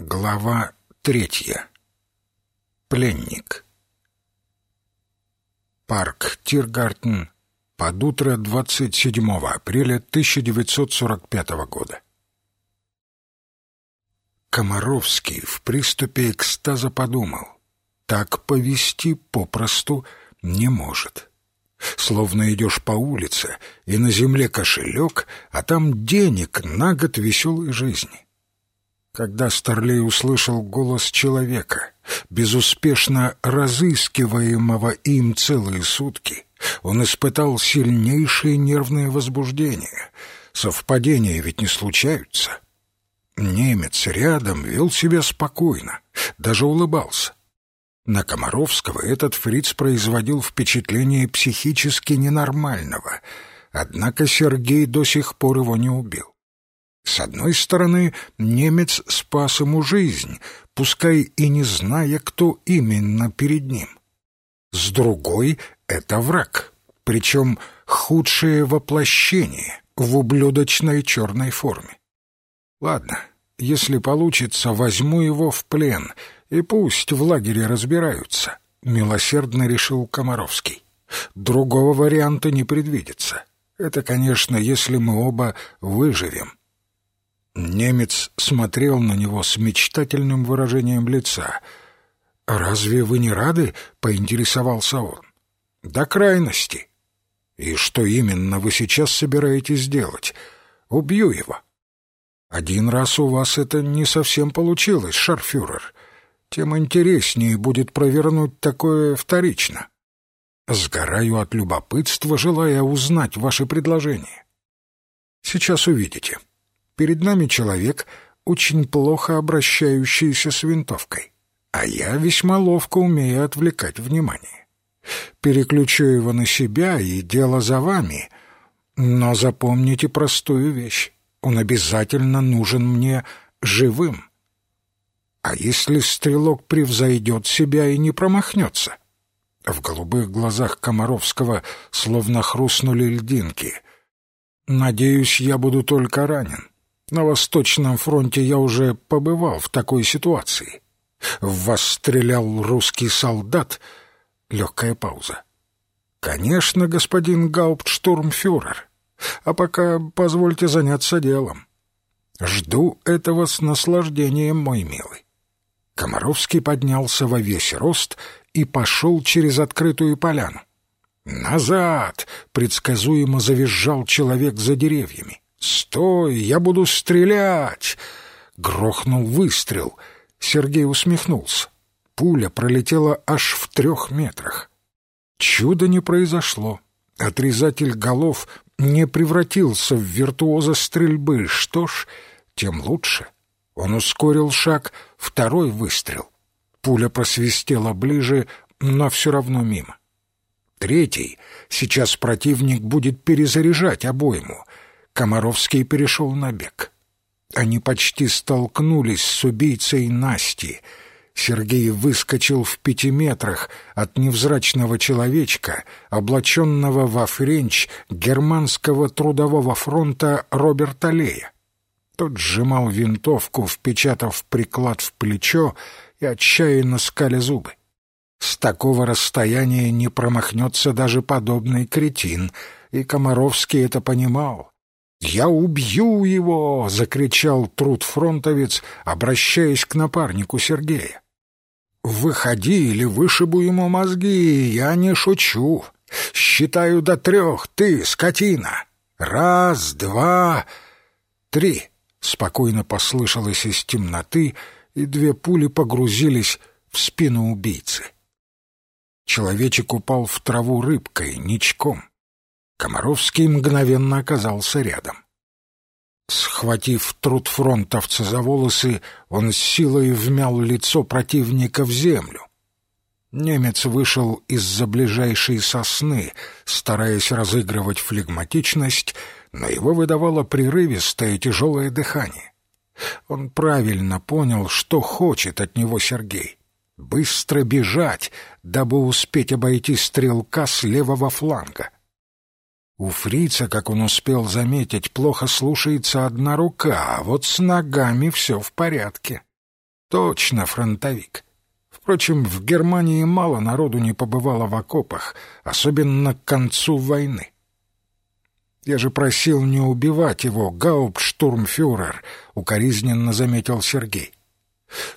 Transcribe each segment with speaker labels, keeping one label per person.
Speaker 1: Глава третья. Пленник. Парк Тиргартен. Под утро 27 апреля 1945 года. Комаровский в приступе экстаза подумал. Так повести попросту не может. Словно идешь по улице, и на земле кошелек, а там денег на год веселой жизни. Когда Старлей услышал голос человека, безуспешно разыскиваемого им целые сутки, он испытал сильнейшее нервное возбуждение. Совпадения ведь не случаются. Немец рядом вел себя спокойно, даже улыбался. На Комаровского этот фриц производил впечатление психически ненормального, однако Сергей до сих пор его не убил. С одной стороны, немец спас ему жизнь, пускай и не зная, кто именно перед ним. С другой — это враг, причем худшее воплощение в ублюдочной черной форме. Ладно, если получится, возьму его в плен, и пусть в лагере разбираются, — милосердно решил Комаровский. Другого варианта не предвидится. Это, конечно, если мы оба выживем. Немец смотрел на него с мечтательным выражением лица. «Разве вы не рады?» — поинтересовался он. «До крайности. И что именно вы сейчас собираетесь делать? Убью его». «Один раз у вас это не совсем получилось, шарфюрер. Тем интереснее будет провернуть такое вторично. Сгораю от любопытства, желая узнать ваше предложение. Сейчас увидите». Перед нами человек, очень плохо обращающийся с винтовкой, а я весьма ловко умею отвлекать внимание. Переключу его на себя, и дело за вами. Но запомните простую вещь. Он обязательно нужен мне живым. А если стрелок превзойдет себя и не промахнется? В голубых глазах Комаровского словно хрустнули льдинки. Надеюсь, я буду только ранен. На Восточном фронте я уже побывал в такой ситуации. В вас стрелял русский солдат. Легкая пауза. Конечно, господин Гауптштурмфюрер. А пока позвольте заняться делом. Жду этого с наслаждением, мой милый. Комаровский поднялся во весь рост и пошел через открытую поляну. «Назад!» — предсказуемо завизжал человек за деревьями. «Стой! Я буду стрелять!» Грохнул выстрел. Сергей усмехнулся. Пуля пролетела аж в трех метрах. Чудо не произошло. Отрезатель голов не превратился в виртуоза стрельбы. Что ж, тем лучше. Он ускорил шаг, второй выстрел. Пуля просвистела ближе, но все равно мимо. Третий. Сейчас противник будет перезаряжать обойму. Комаровский перешел на бег. Они почти столкнулись с убийцей Насти. Сергей выскочил в пяти метрах от невзрачного человечка, облаченного во френч германского трудового фронта Роберта Лея. Тот сжимал винтовку, впечатав приклад в плечо и отчаянно скали зубы. С такого расстояния не промахнется даже подобный кретин, и Комаровский это понимал. «Я убью его!» — закричал трудфронтовец, обращаясь к напарнику Сергея. «Выходи или вышибу ему мозги, я не шучу. Считаю до трех, ты, скотина. Раз, два, три!» Спокойно послышалось из темноты, и две пули погрузились в спину убийцы. Человечек упал в траву рыбкой, ничком. Комаровский мгновенно оказался рядом. Схватив труд фронтовца за волосы, он с силой вмял лицо противника в землю. Немец вышел из-за ближайшей сосны, стараясь разыгрывать флегматичность, но его выдавало прерывистое тяжелое дыхание. Он правильно понял, что хочет от него Сергей. Быстро бежать, дабы успеть обойти стрелка с левого фланга — у фрица, как он успел заметить, плохо слушается одна рука, а вот с ногами все в порядке. Точно фронтовик. Впрочем, в Германии мало народу не побывало в окопах, особенно к концу войны. «Я же просил не убивать его, гауптштурмфюрер», — укоризненно заметил Сергей.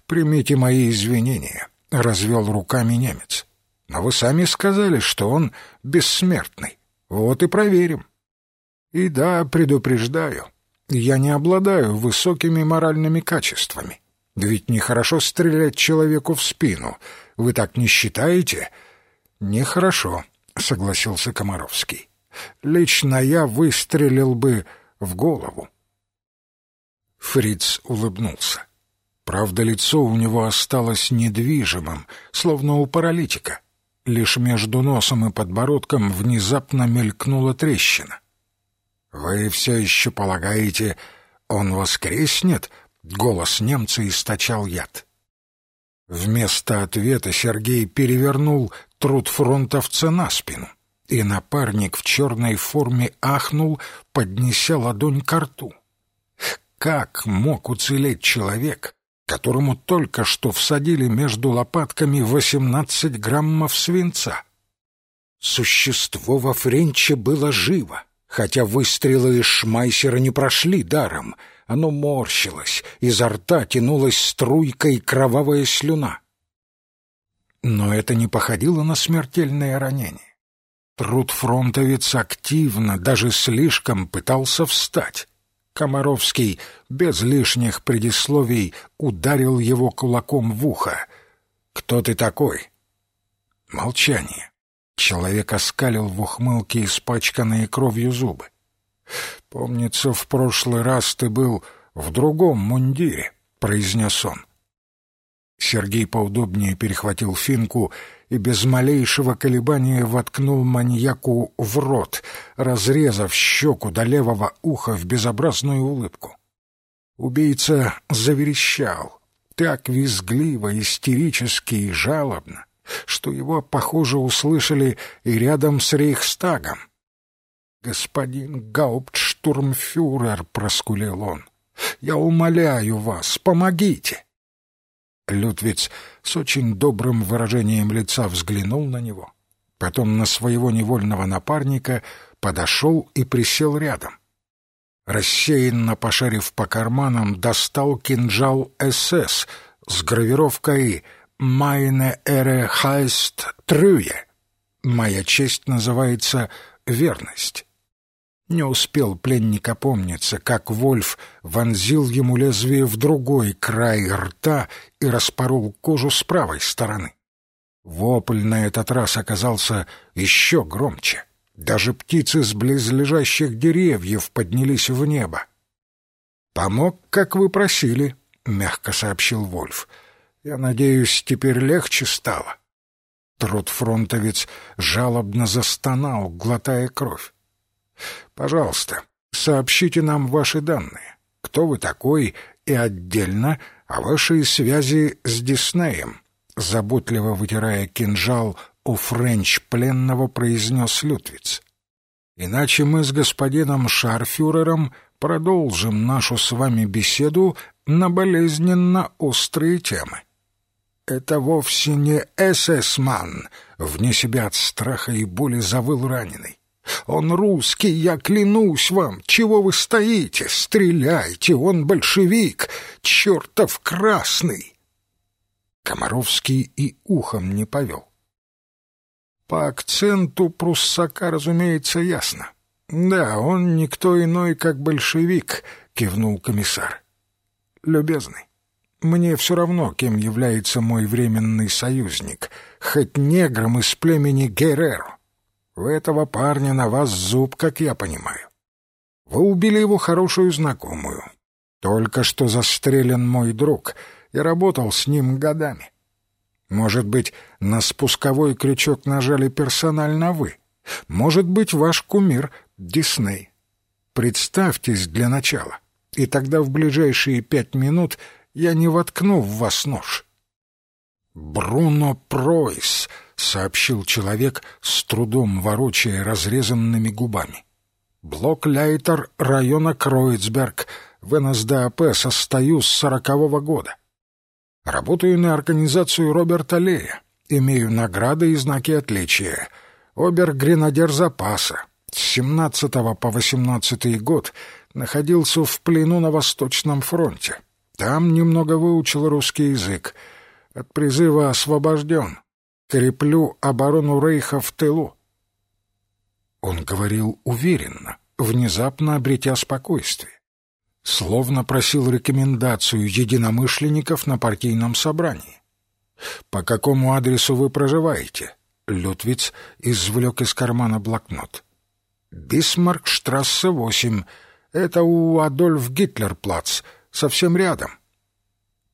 Speaker 1: «Примите мои извинения», — развел руками немец. «Но вы сами сказали, что он бессмертный. Вот и проверим». «И да, предупреждаю, я не обладаю высокими моральными качествами. Ведь нехорошо стрелять человеку в спину. Вы так не считаете?» «Нехорошо», — согласился Комаровский. Лично я выстрелил бы в голову. Фриц улыбнулся. Правда, лицо у него осталось недвижимым, словно у паралитика. Лишь между носом и подбородком внезапно мелькнула трещина. «Вы все еще полагаете, он воскреснет?» — голос немца источал яд. Вместо ответа Сергей перевернул труд фронтовца на спину — и напарник в черной форме ахнул, поднеся ладонь к рту. Как мог уцелеть человек, которому только что всадили между лопатками восемнадцать граммов свинца? Существо во Френче было живо, хотя выстрелы из шмайсера не прошли даром. Оно морщилось, изо рта тянулась струйкой кровавая слюна. Но это не походило на смертельное ранение. Трудфронтовец активно, даже слишком пытался встать. Комаровский без лишних предисловий ударил его кулаком в ухо. «Кто ты такой?» Молчание. Человек оскалил в ухмылке испачканные кровью зубы. «Помнится, в прошлый раз ты был в другом мундире», — произнес он. Сергей поудобнее перехватил финку и без малейшего колебания воткнул маньяку в рот, разрезав щеку до левого уха в безобразную улыбку. Убийца заверещал, так визгливо, истерически и жалобно, что его, похоже, услышали и рядом с Рейхстагом. «Господин Гауптштурмфюрер», — проскулил он, — «я умоляю вас, помогите!» Лютвиц с очень добрым выражением лица взглянул на него, потом на своего невольного напарника, подошел и присел рядом. Рассеянно пошарив по карманам, достал кинжал СС с гравировкой «Майне эре хайст трюе». «Моя честь» называется «верность». Не успел пленник опомниться, как Вольф вонзил ему лезвие в другой край рта и распорол кожу с правой стороны. Вопль на этот раз оказался еще громче. Даже птицы с близлежащих деревьев поднялись в небо. «Помог, как вы просили», — мягко сообщил Вольф. «Я надеюсь, теперь легче стало». Трудфронтовец жалобно застонал, глотая кровь. Пожалуйста, сообщите нам ваши данные. Кто вы такой и отдельно о вашей связи с Диснеем. Заботливо вытирая кинжал у френч пленного, произнес Лютвиц. Иначе мы с господином Шарфюрером продолжим нашу с вами беседу на болезненно острые темы. Это вовсе не эсэсман, вне себя от страха и боли завыл раненый. Он русский, я клянусь вам. Чего вы стоите? Стреляйте, он большевик, чертов красный!» Комаровский и ухом не повел. По акценту пруссака, разумеется, ясно. «Да, он никто иной, как большевик», — кивнул комиссар. «Любезный, мне все равно, кем является мой временный союзник, хоть негром из племени Герреро. У этого парня на вас зуб, как я понимаю. Вы убили его хорошую знакомую. Только что застрелен мой друг. Я работал с ним годами. Может быть, на спусковой крючок нажали персонально вы. Может быть, ваш кумир — Дисней. Представьтесь для начала, и тогда в ближайшие пять минут я не воткну в вас нож. Бруно Пройс сообщил человек, с трудом ворочая разрезанными губами. Блок-лейтер района Кроицберг в НСДАП состою с сорокового года. Работаю на организацию Роберта Лея. Имею награды и знаки отличия. Обер-гренадер запаса. С 17 по 18 год находился в плену на Восточном фронте. Там немного выучил русский язык. От призыва освобожден. Креплю оборону Рейха в тылу. Он говорил уверенно, внезапно обретя спокойствие. Словно просил рекомендацию единомышленников на партийном собрании. «По какому адресу вы проживаете?» Лютвиц извлек из кармана блокнот. «Бисмаркштрассе, 8. Это у Адольф Гитлер-плац, совсем рядом».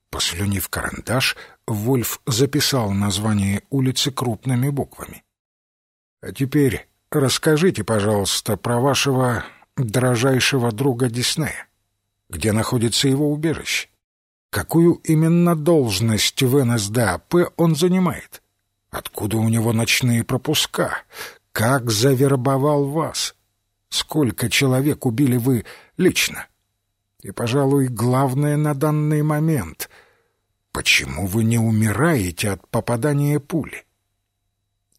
Speaker 1: Послюнив карандаш, Вольф записал название улицы крупными буквами. «А теперь расскажите, пожалуйста, про вашего дрожайшего друга Диснея. Где находится его убежище? Какую именно должность в НСДАП он занимает? Откуда у него ночные пропуска? Как завербовал вас? Сколько человек убили вы лично?» И, пожалуй, главное на данный момент — Почему вы не умираете от попадания пули?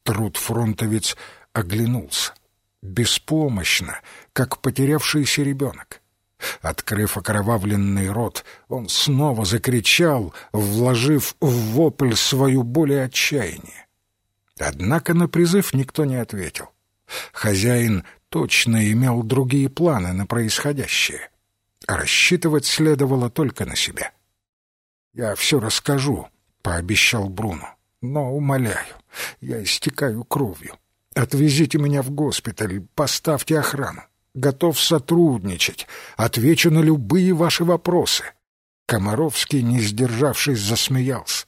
Speaker 1: Труд фронтовец оглянулся, беспомощно, как потерявшийся ребенок. Открыв окровавленный рот, он снова закричал, вложив в вопль свою боль и отчаяние. Однако на призыв никто не ответил. Хозяин точно имел другие планы на происходящее. Рассчитывать следовало только на себя. «Я все расскажу», — пообещал Бруно. «Но, умоляю, я истекаю кровью. Отвезите меня в госпиталь, поставьте охрану. Готов сотрудничать, отвечу на любые ваши вопросы». Комаровский, не сдержавшись, засмеялся.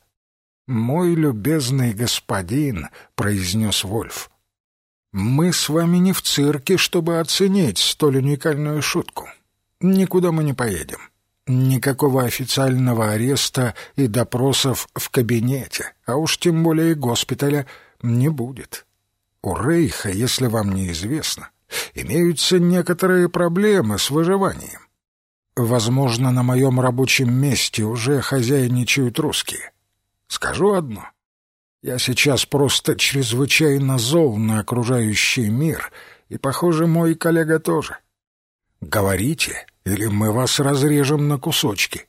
Speaker 1: «Мой любезный господин», — произнес Вольф, — «мы с вами не в цирке, чтобы оценить столь уникальную шутку. Никуда мы не поедем. Никакого официального ареста и допросов в кабинете, а уж тем более госпиталя, не будет. У Рейха, если вам не известно, имеются некоторые проблемы с выживанием. Возможно, на моем рабочем месте уже хозяйничают русские. Скажу одно. Я сейчас просто чрезвычайно зол на окружающий мир, и, похоже, мой коллега тоже. Говорите, или мы вас разрежем на кусочки.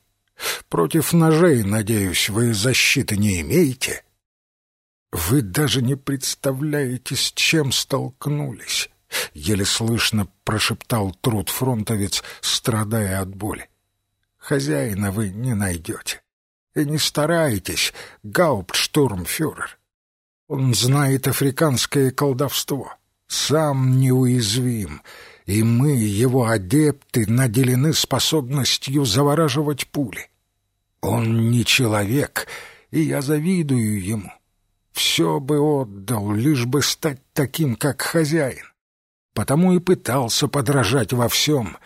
Speaker 1: Против ножей, надеюсь, вы защиты не имеете? Вы даже не представляете, с чем столкнулись. Еле слышно прошептал труд фронтовец, страдая от боли. Хозяина вы не найдете. И не старайтесь, гауптштурмфюрер. Он знает африканское колдовство. Сам неуязвим — и мы, его адепты, наделены способностью завораживать пули. Он не человек, и я завидую ему. Все бы отдал, лишь бы стать таким, как хозяин. Потому и пытался подражать во всем,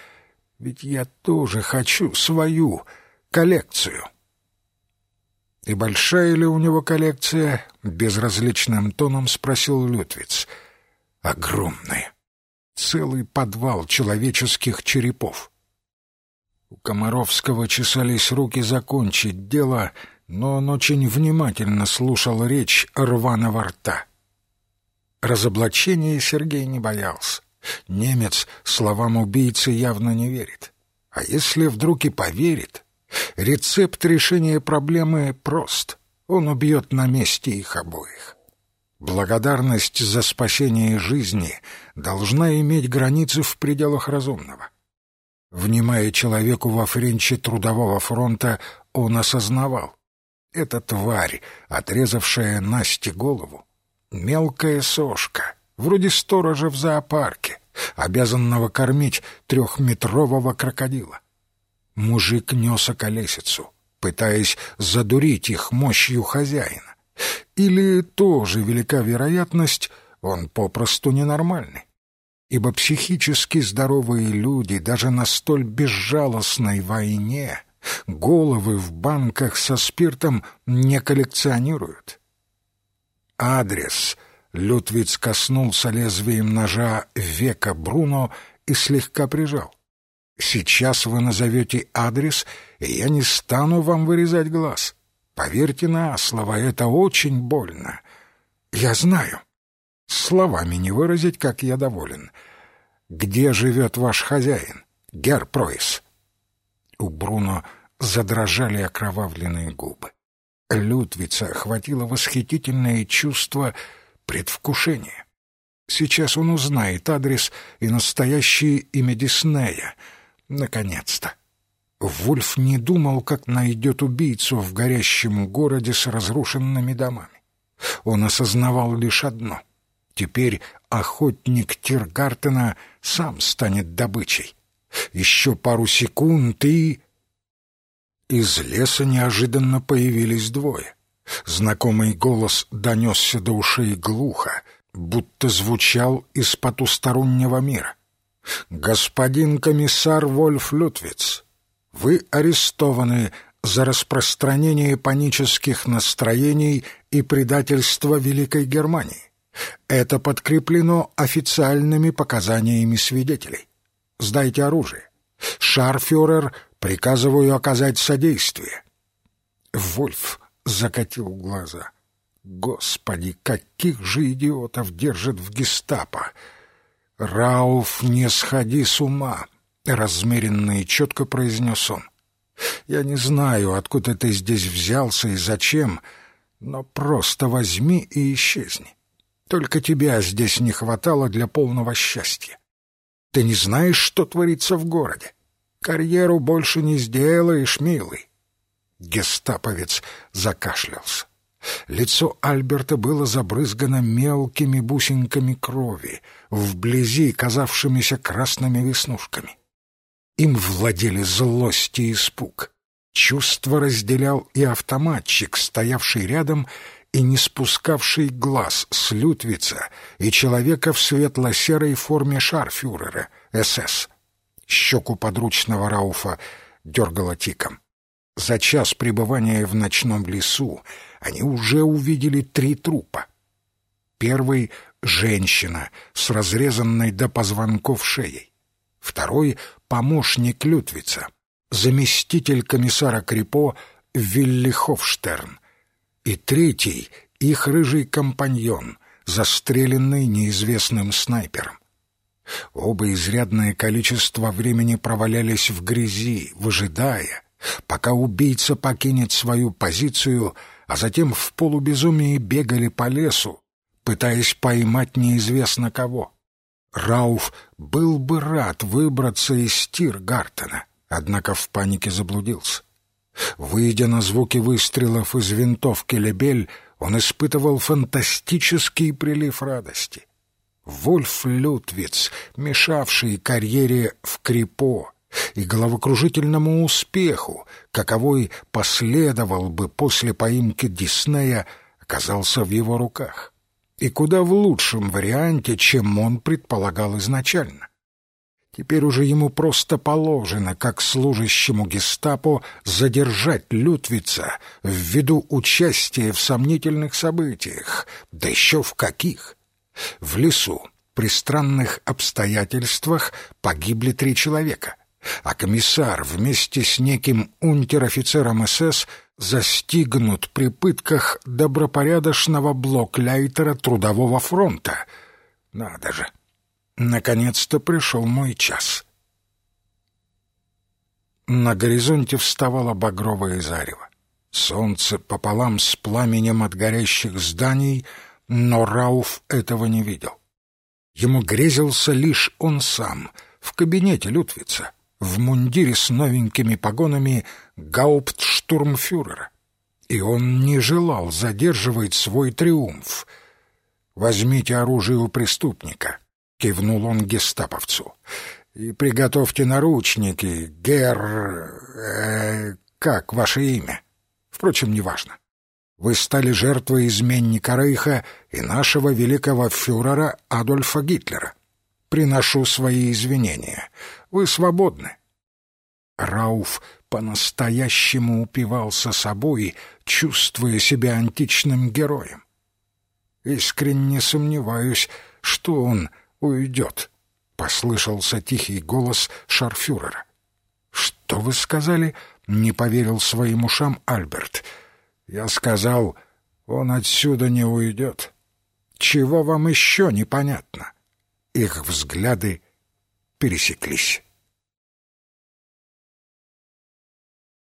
Speaker 1: ведь я тоже хочу свою коллекцию. «И большая ли у него коллекция?» — безразличным тоном спросил Лютвиц. «Огромная целый подвал человеческих черепов. У Комаровского чесались руки закончить дело, но он очень внимательно слушал речь рваного рта. Разоблачения Сергей не боялся. Немец словам убийцы явно не верит. А если вдруг и поверит, рецепт решения проблемы прост. Он убьет на месте их обоих. Благодарность за спасение жизни должна иметь границы в пределах разумного. Внимая человеку во френче трудового фронта, он осознавал. Эта тварь, отрезавшая Насте голову, мелкая сошка, вроде сторожа в зоопарке, обязанного кормить трехметрового крокодила. Мужик нес околесицу, пытаясь задурить их мощью хозяина. Или тоже велика вероятность, он попросту ненормальный. Ибо психически здоровые люди даже на столь безжалостной войне головы в банках со спиртом не коллекционируют. Адрес. Лютвиц коснулся лезвием ножа века Бруно и слегка прижал. Сейчас вы назовете адрес, и я не стану вам вырезать глаз. Поверьте на слово, это очень больно. Я знаю. Словами не выразить, как я доволен. Где живет ваш хозяин, Гер Пройс? У Бруно задрожали окровавленные губы. Лютвица охватило восхитительное чувство предвкушения. Сейчас он узнает адрес и настоящее имя Диснея. Наконец-то. Вульф не думал, как найдет убийцу в горящем городе с разрушенными домами. Он осознавал лишь одно. Теперь охотник Тиргартена сам станет добычей. Еще пару секунд и... Из леса неожиданно появились двое. Знакомый голос донесся до ушей глухо, будто звучал из потустороннего мира. «Господин комиссар Вольф Лютвиц, вы арестованы за распространение панических настроений и предательство Великой Германии. Это подкреплено официальными показаниями свидетелей. Сдайте оружие. Шарфюрер, приказываю оказать содействие. Вольф закатил глаза. Господи, каких же идиотов держат в гестапо! Рауф, не сходи с ума, размеренно и четко произнес он. Я не знаю, откуда ты здесь взялся и зачем, но просто возьми и исчезни. Только тебя здесь не хватало для полного счастья. Ты не знаешь, что творится в городе. Карьеру больше не сделаешь, милый. Гестаповец закашлялся. Лицо Альберта было забрызгано мелкими бусинками крови, вблизи казавшимися красными веснушками. Им владели злость и испуг. Чувство разделял и автоматчик, стоявший рядом и не спускавший глаз с Лютвица и человека в светло-серой форме шарфюрера, СС. Щеку подручного Рауфа дергало тиком. За час пребывания в ночном лесу они уже увидели три трупа. Первый — женщина с разрезанной до позвонков шеей. Второй — помощник Лютвица, заместитель комиссара Крипо Вилли и третий — их рыжий компаньон, застреленный неизвестным снайпером. Оба изрядное количество времени провалялись в грязи, выжидая, пока убийца покинет свою позицию, а затем в полубезумии бегали по лесу, пытаясь поймать неизвестно кого. Рауф был бы рад выбраться из Тиргартена, однако в панике заблудился. Выйдя на звуки выстрелов из винтовки «Лебель», он испытывал фантастический прилив радости. Вольф Лютвиц, мешавший карьере в Крипо и головокружительному успеху, каковой последовал бы после поимки Диснея, оказался в его руках. И куда в лучшем варианте, чем он предполагал изначально. Теперь уже ему просто положено, как служащему гестапо, задержать Лютвица ввиду участия в сомнительных событиях, да еще в каких. В лесу при странных обстоятельствах погибли три человека, а комиссар вместе с неким унтер-офицером СС застигнут при пытках добропорядочного блокляйтера Трудового фронта. Надо же! Наконец-то пришел мой час. На горизонте вставало багровое зарево. Солнце пополам с пламенем от горящих зданий, но Рауф этого не видел. Ему грезился лишь он сам, в кабинете Лютвица, в мундире с новенькими погонами гауптштурмфюрера. И он не желал задерживать свой триумф. «Возьмите оружие у преступника», — кивнул он гестаповцу. «И приготовьте наручники, Гер... Э, как ваше имя? Впрочем, неважно. Вы стали жертвой изменника Рейха и нашего великого фюрера Адольфа Гитлера. Приношу свои извинения. Вы свободны». Рауф по-настоящему упивался собой, чувствуя себя античным героем. Искренне сомневаюсь, что он уйдет», — послышался тихий голос шарфюрера. «Что вы сказали?» — не поверил своим ушам Альберт. Я сказал, он отсюда не уйдет. Чего вам еще непонятно? Их взгляды пересеклись.